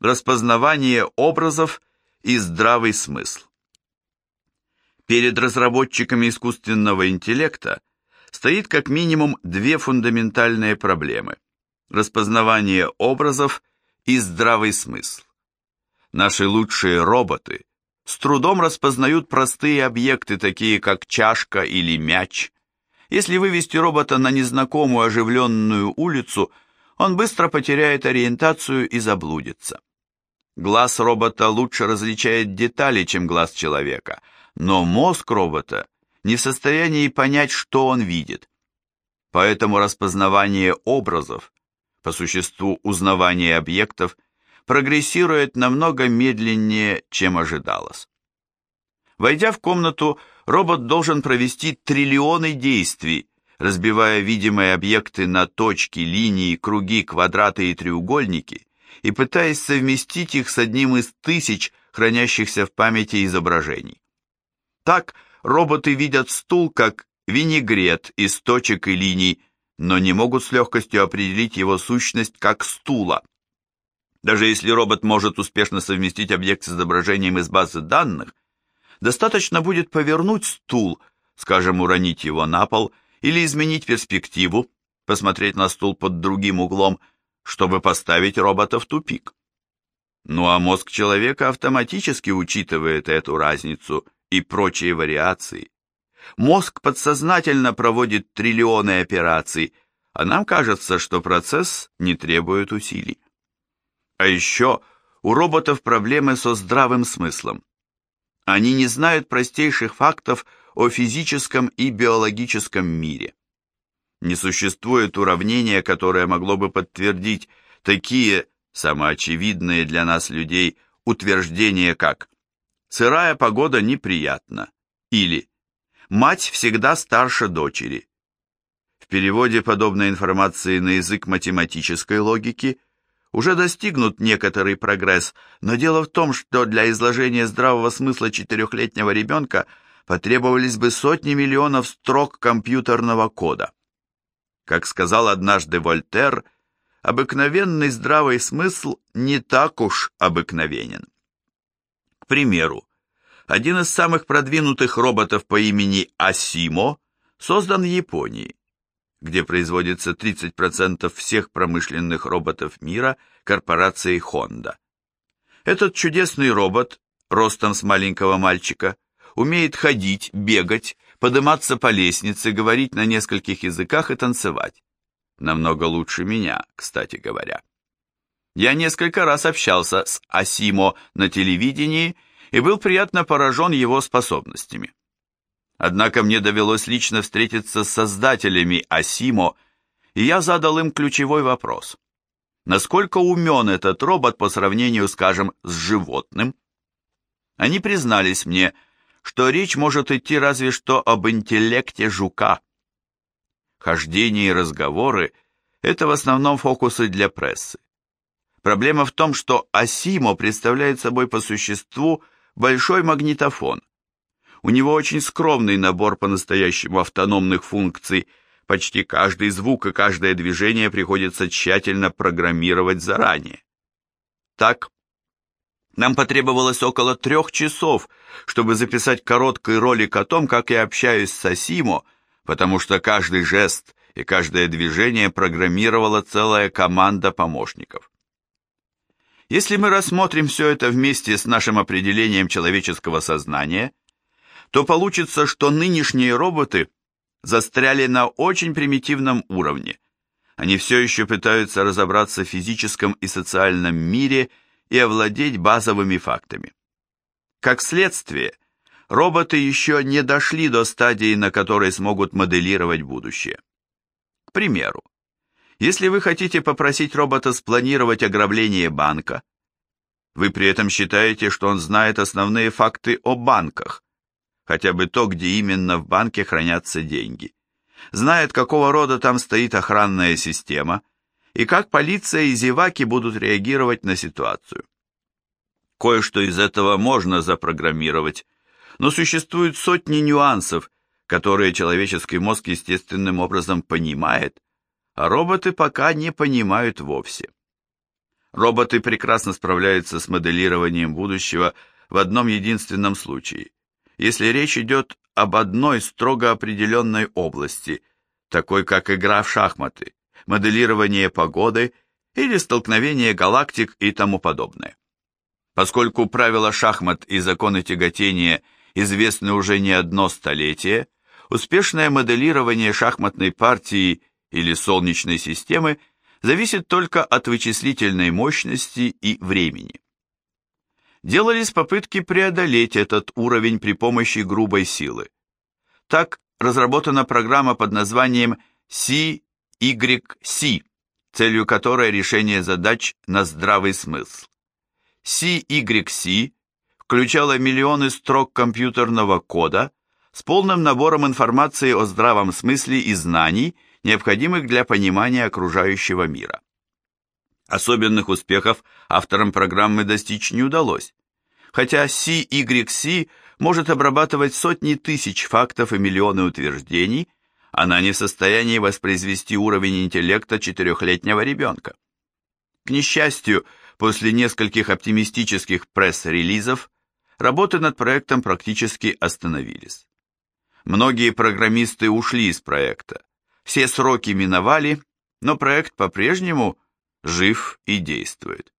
распознавание образов и здравый смысл. Перед разработчиками искусственного интеллекта стоит как минимум две фундаментальные проблемы – распознавание образов и здравый смысл. Наши лучшие роботы с трудом распознают простые объекты, такие как чашка или мяч. Если вывести робота на незнакомую оживленную улицу, он быстро потеряет ориентацию и заблудится. Глаз робота лучше различает детали, чем глаз человека – но мозг робота не в состоянии понять, что он видит. Поэтому распознавание образов, по существу узнавание объектов, прогрессирует намного медленнее, чем ожидалось. Войдя в комнату, робот должен провести триллионы действий, разбивая видимые объекты на точки, линии, круги, квадраты и треугольники, и пытаясь совместить их с одним из тысяч хранящихся в памяти изображений. Так роботы видят стул как винегрет из точек и линий, но не могут с легкостью определить его сущность как стула. Даже если робот может успешно совместить объект с изображением из базы данных, достаточно будет повернуть стул, скажем, уронить его на пол или изменить перспективу, посмотреть на стул под другим углом, чтобы поставить робота в тупик. Ну а мозг человека автоматически учитывает эту разницу – и прочие вариации. Мозг подсознательно проводит триллионы операций, а нам кажется, что процесс не требует усилий. А еще у роботов проблемы со здравым смыслом. Они не знают простейших фактов о физическом и биологическом мире. Не существует уравнения, которое могло бы подтвердить такие самоочевидные для нас людей утверждения, как Сырая погода неприятна. Или мать всегда старше дочери. В переводе подобной информации на язык математической логики уже достигнут некоторый прогресс, но дело в том, что для изложения здравого смысла четырехлетнего ребенка потребовались бы сотни миллионов строк компьютерного кода. Как сказал однажды Вольтер, обыкновенный здравый смысл не так уж обыкновенен примеру, один из самых продвинутых роботов по имени Асимо создан в Японии, где производится 30% всех промышленных роботов мира корпорацией Honda. Этот чудесный робот, ростом с маленького мальчика, умеет ходить, бегать, подниматься по лестнице, говорить на нескольких языках и танцевать. Намного лучше меня, кстати говоря. Я несколько раз общался с Асимо на телевидении и был приятно поражен его способностями. Однако мне довелось лично встретиться с создателями Асимо, и я задал им ключевой вопрос. Насколько умен этот робот по сравнению, скажем, с животным? Они признались мне, что речь может идти разве что об интеллекте жука. Хождение и разговоры – это в основном фокусы для прессы. Проблема в том, что Асимо представляет собой по существу большой магнитофон. У него очень скромный набор по-настоящему автономных функций. Почти каждый звук и каждое движение приходится тщательно программировать заранее. Так, нам потребовалось около трех часов, чтобы записать короткий ролик о том, как я общаюсь с Асимо, потому что каждый жест и каждое движение программировала целая команда помощников. Если мы рассмотрим все это вместе с нашим определением человеческого сознания, то получится, что нынешние роботы застряли на очень примитивном уровне. Они все еще пытаются разобраться в физическом и социальном мире и овладеть базовыми фактами. Как следствие, роботы еще не дошли до стадии, на которой смогут моделировать будущее. К примеру, если вы хотите попросить робота спланировать ограбление банка, вы при этом считаете, что он знает основные факты о банках, хотя бы то, где именно в банке хранятся деньги, знает, какого рода там стоит охранная система и как полиция и зеваки будут реагировать на ситуацию. Кое-что из этого можно запрограммировать, но существуют сотни нюансов, которые человеческий мозг естественным образом понимает, а роботы пока не понимают вовсе. Роботы прекрасно справляются с моделированием будущего в одном единственном случае, если речь идет об одной строго определенной области, такой как игра в шахматы, моделирование погоды или столкновение галактик и тому подобное. Поскольку правила шахмат и законы тяготения известны уже не одно столетие, успешное моделирование шахматной партии или Солнечной системы зависит только от вычислительной мощности и времени. Делались попытки преодолеть этот уровень при помощи грубой силы. Так разработана программа под названием CYC, целью которой решение задач на здравый смысл. CYC включала миллионы строк компьютерного кода с полным набором информации о здравом смысле и знаний, необходимых для понимания окружающего мира. Особенных успехов авторам программы достичь не удалось, хотя CYC может обрабатывать сотни тысяч фактов и миллионы утверждений, она не в состоянии воспроизвести уровень интеллекта четырехлетнего ребенка. К несчастью, после нескольких оптимистических пресс-релизов работы над проектом практически остановились. Многие программисты ушли из проекта, все сроки миновали, но проект по-прежнему жив и действует.